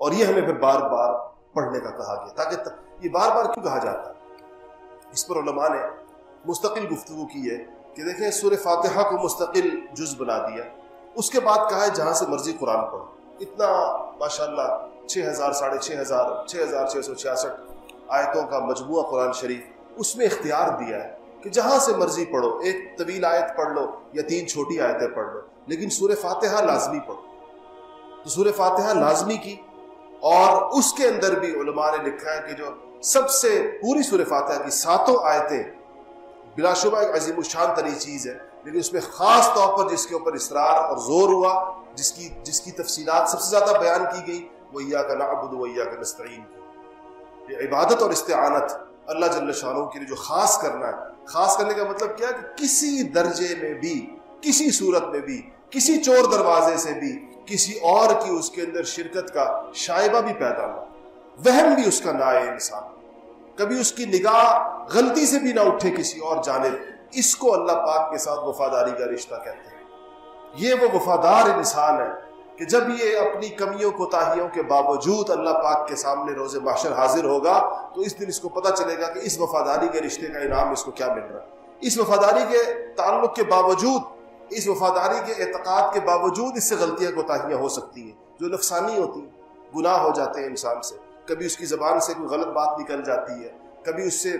اور یہ ہمیں پھر بار بار پڑھنے کا کہا گیا تاکہ یہ بار بار کیوں کہا جاتا اس پر علماء نے مستقل گفتگو کی ہے کہ دیکھیں سور فاتحہ کو مستقل جز بنا دیا۔ اس کے بعد کہا ہے، جہاں سے مرضی قرآن پڑھو۔ اتنا ماشاء اللہ چھ ہزار، ساڑھے چھ ہزار چھ ہزار چھ سو چھیاسٹھ آیتوں کا مجموعہ قرآن شریف اس میں اختیار دیا ہے کہ جہاں سے مرضی پڑھو، ایک طویل آیت پڑھ لو یا تین چھوٹی آیتیں پڑھ لو، لیکن سور فاتحہ لازمی پڑھو۔ تو سور فاتحہ لازمی کی اور اس کے اندر بھی علماء نے لکھا ہے کہ جو سب سے پوری سور فاتحہ کی ساتوں آیتیں، بلا شبہ ایک عظیم الشان تری چیز ہے، لیکن اس میں خاص طور پر جس کے اوپر اصرار اور زور ہوا، جس کی جس کی تفصیلات سب سے زیادہ بیان کی گئی، وہ کا نعبد و کا نستعین کی۔ یہ عبادت اور استعانت اللہ جل شاہ کے لیے جو خاص کرنا ہے، خاص کرنے کا مطلب کیا کہ کسی درجے میں بھی، کسی صورت میں بھی، کسی چور دروازے سے بھی کسی اور کی اس کے اندر شرکت کا شائبہ بھی پیدا ہوا۔ وہم بھی اس کا نہ آئے انسان۔ کبھی اس کی نگاہ غلطی سے بھی نہ اٹھے کسی اور جانب، اس کو اللہ پاک کے ساتھ وفاداری کا رشتہ کہتے ہیں۔ یہ وہ وفادار انسان ہے کہ جب یہ اپنی کمیوں کو تاہیوں کے باوجود اللہ پاک کے سامنے روز معاشر حاضر ہوگا، تو اس دن اس کو پتہ چلے گا کہ اس وفاداری کے رشتے کا انعام اس کو کیا مل رہا ہے۔ اس وفاداری کے تعلق کے باوجود اس وفاداری کے اعتقاد کے باوجود اس سے غلطیاں کو تاہیاں ہو سکتی ہیں، جو نفسانی ہوتی ہیں، گناہ ہو جاتے ہیں انسان سے۔ کبھی اس کی زبان سے کوئی غلط بات نکل جاتی ہے، کبھی اس سے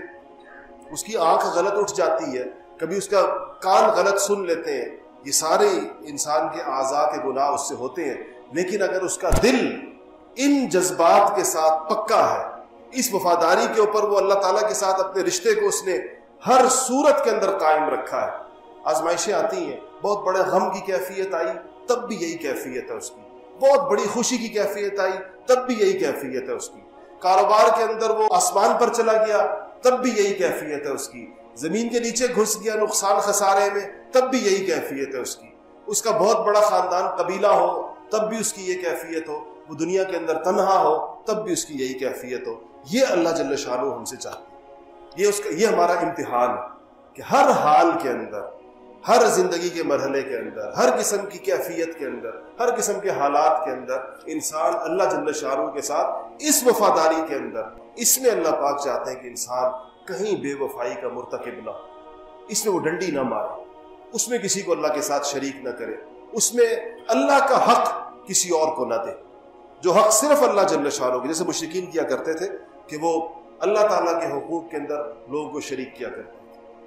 اس کی آنکھ غلط اٹھ جاتی ہے، کبھی اس کا کان غلط سن لیتے ہیں۔ یہ سارے انسان کے اعضاء کے گناہ اس سے ہوتے ہیں۔ لیکن اگر اس کا دل ان جذبات کے ساتھ پکا ہے، اس وفاداری کے اوپر وہ اللہ تعالیٰ کے ساتھ اپنے رشتے کو اس نے ہر صورت کے اندر قائم رکھا ہے۔ آزمائشیں آتی ہیں، بہت بڑے غم کی کیفیت آئی، تب بھی یہی کیفیت ہے اس کی۔ بہت بڑی خوشی کی کیفیت آئی، تب بھی یہی کیفیت ہے اس کی۔ کاروبار کے اندر وہ آسمان پر چلا گیا، تب بھی یہی کیفیت ہے اس کی۔ زمین کے نیچے گھس گیا نقصان خسارے میں، تب بھی یہی کیفیت ہے اس کی۔ اس کا بہت بڑا خاندان قبیلہ ہو، تب بھی اس کی یہ کیفیت ہو۔ وہ دنیا کے اندر تنہا ہو، تب بھی اس کی یہی کیفیت ہو۔ یہ اللہ جل شاہ ہم سے چاہتے یہ اس کا، یہ ہمارا امتحان ہے کہ ہر حال کے اندر ہر زندگی کے مرحلے کے اندر، ہر قسم کی کیفیت کے اندر، ہر قسم کے حالات کے اندر انسان اللہ جل شاہ کے ساتھ اس وفاداری کے اندر، اس میں اللہ پاک چاہتے ہیں کہ انسان کہیں بے وفائی کا مرتکب نہ اس میں وہ ڈنڈی نہ مارے، اس میں کسی کو اللہ کے ساتھ شریک نہ کرے، اس میں اللہ کا حق کسی اور کو نہ دے۔ جو حق صرف اللہ جل شاہ کی جیسے مشرقین کیا کرتے تھے کہ وہ اللہ تعالیٰ کے حقوق کے اندر لوگوں کو شریک کیا کرتے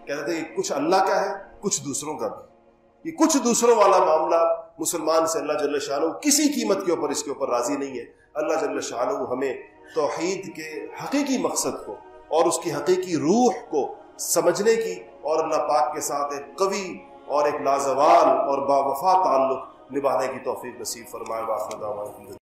کہتے تھے کہ کچھ اللہ کا ہے، کچھ دوسروں کا بھی۔ یہ کچھ دوسروں والا معاملہ مسلمان سے اللہ جل شاہ کسی قیمت کے اوپر اس کے اوپر راضی نہیں ہے۔ اللہ جل شاہ ہمیں توحید کے حقیقی مقصد کو اور اس کی حقیقی روح کو سمجھنے کی اور اللہ پاک کے ساتھ ایک قوی اور ایک لازوال اور با وفا تعلق نبھانے کی توفیق نصیب فرمائے۔